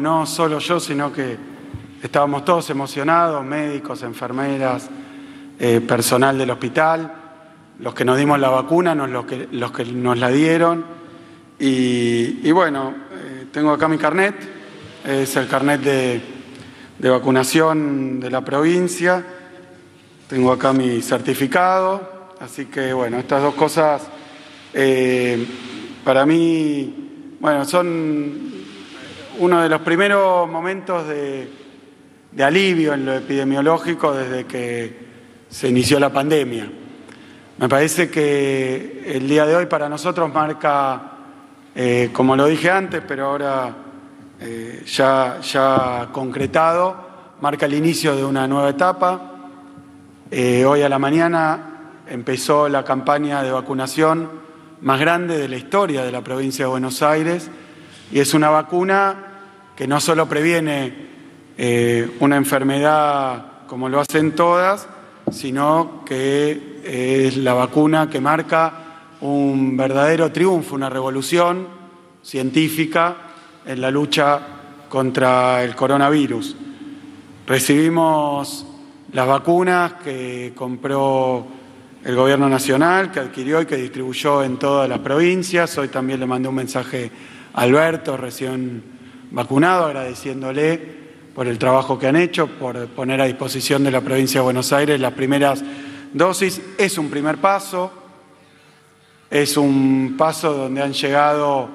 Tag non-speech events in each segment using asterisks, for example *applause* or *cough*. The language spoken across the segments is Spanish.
no solo yo, sino que estábamos todos emocionados, médicos, enfermeras, eh, personal del hospital, los que nos dimos la vacuna, los, que, los que nos la dieron. Y, bueno, eh, tengo acá mi carnet, es el carnet de, vacunación de la provincia, tengo acá mi certificado, así que bueno, estas dos cosas eh, para mí, bueno, son uno de los primeros momentos de, alivio en lo epidemiológico desde que se inició la pandemia. Me parece que el día de hoy para nosotros marca, eh, como lo dije antes, pero ahora eh, ya, ya concretado, marca el inicio de una nueva etapa. Eh, hoy a la mañana empezó la campaña de vacunación más grande de la historia de la provincia de Buenos Aires y es una vacuna que no solo previene una enfermedad como lo hacen todas, sino que es la vacuna que marca un verdadero triunfo, una revolución científica en la lucha contra el coronavirus. Recibimos las vacunas que compró el Gobierno Nacional, que adquirió y que distribuyó en todas las provincias. Hoy también le mandé un mensaje a Alberto, recién vacunado, agradeciéndole por el trabajo que han hecho, por poner a disposición de la provincia de Buenos Aires las primeras dosis. Es un primer paso, es un paso donde han llegado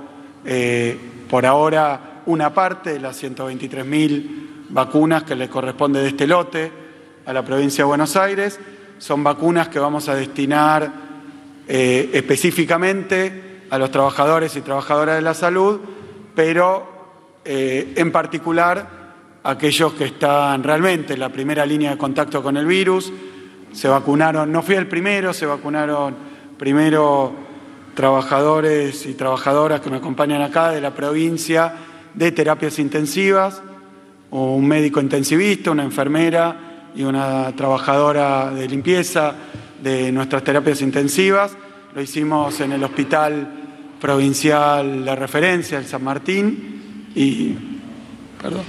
eh, por ahora una parte de las 123.000 vacunas que le corresponde de este lote a la provincia de Buenos Aires. Son vacunas que vamos a destinar eh, específicamente a los trabajadores y trabajadoras de la salud, pero eh, en particular aquellos que están realmente en la primera línea de contacto con el virus. Se vacunaron, no fui el primero, se vacunaron primero trabajadores y trabajadoras que me acompañan acá de la provincia de terapias intensivas, un médico intensivista, una enfermera y una trabajadora de limpieza de nuestras terapias intensivas. Lo hicimos en el Hospital Provincial de Referencia, el San Martín, y... Perdón.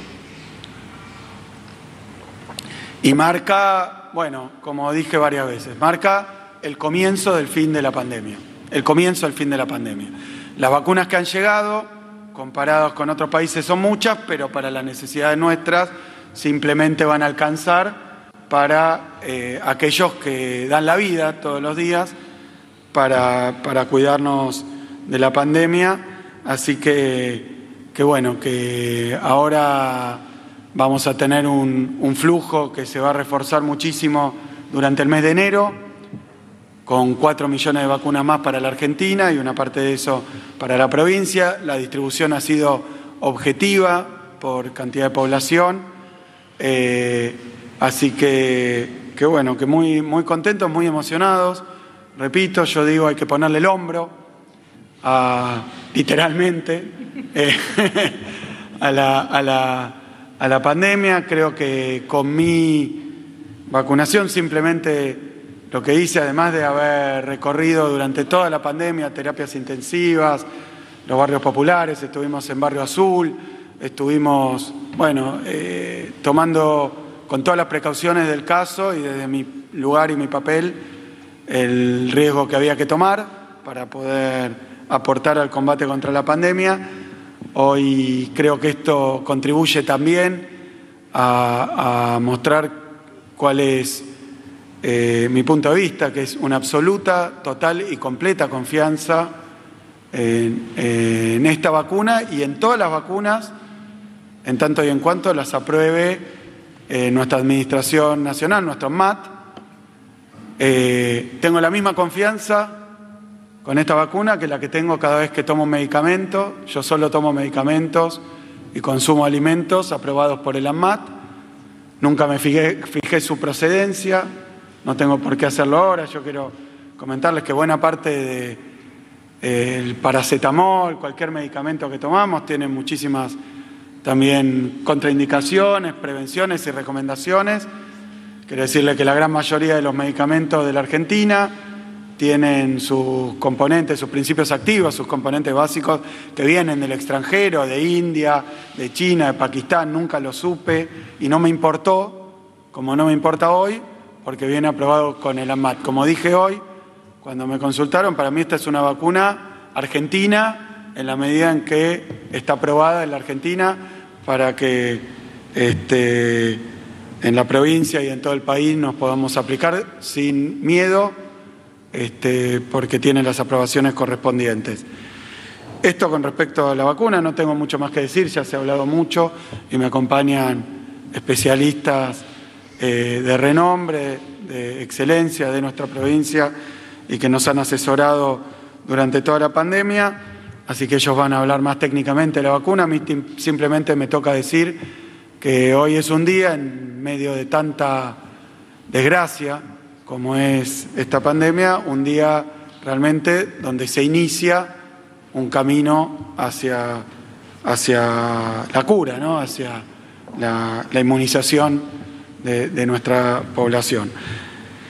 Y marca, bueno, como dije varias veces, marca el comienzo del fin de la pandemia, el comienzo del fin de la pandemia. Las vacunas que han llegado, comparados con otros países, son muchas, pero para las necesidades nuestras simplemente van a alcanzar para eh, aquellos que dan la vida todos los días para, para cuidarnos de la pandemia. Así que, que bueno, que ahora Vamos a tener un, flujo que se va a reforzar muchísimo durante el mes de enero, con cuatro millones de vacunas más para la Argentina y una parte de eso para la provincia. La distribución ha sido objetiva por cantidad de población. Eh, así que, que, bueno, que muy, muy contentos, muy emocionados. Repito, yo digo, hay que ponerle el hombro, literalmente, eh, *laughs* a la a la pandemia. Creo que con mi vacunación simplemente lo que hice, además de haber recorrido durante toda la pandemia terapias intensivas, los barrios populares, estuvimos en Barrio Azul, estuvimos, bueno, eh, tomando con todas las precauciones del caso y desde mi lugar y mi papel el riesgo que había que tomar para poder aportar al combate contra la pandemia Hoy creo que esto contribuye también a, mostrar cuál es eh, mi punto de vista, que es una absoluta, total y completa confianza en, esta vacuna y en todas las vacunas, en tanto y en cuanto las apruebe eh, nuestra Administración Nacional, nuestro MAT. Eh, tengo la misma confianza con esta vacuna que la que tengo cada vez que tomo medicamento. Yo solo tomo medicamentos y consumo alimentos aprobados por el AMAT. Nunca me fijé, su procedencia, no tengo por qué hacerlo ahora. Yo quiero comentarles que buena parte del eh, paracetamol, cualquier medicamento que tomamos, tiene muchísimas también contraindicaciones, prevenciones y recomendaciones. Quiero decirle que la gran mayoría de los medicamentos de la Argentina tienen sus componentes, sus principios activos, sus componentes básicos que vienen del extranjero, de India, de China, de Pakistán, nunca lo supe y no me importó, como no me importa hoy, porque viene aprobado con el AMAT. Como dije hoy, cuando me consultaron, para mí esta es una vacuna argentina en la medida en que está aprobada en la Argentina para que este, en la provincia y en todo el país nos podamos aplicar sin miedo este, porque tiene las aprobaciones correspondientes. Esto con respecto a la vacuna, no tengo mucho más que decir, ya se ha hablado mucho y me acompañan especialistas eh, de renombre, de excelencia de nuestra provincia y que nos han asesorado durante toda la pandemia, así que ellos van a hablar más técnicamente de la vacuna. A mí simplemente me toca decir que hoy es un día en medio de tanta desgracia, como es esta pandemia, un día realmente donde se inicia un camino hacia, hacia la cura, ¿no? hacia la, inmunización de, de nuestra población.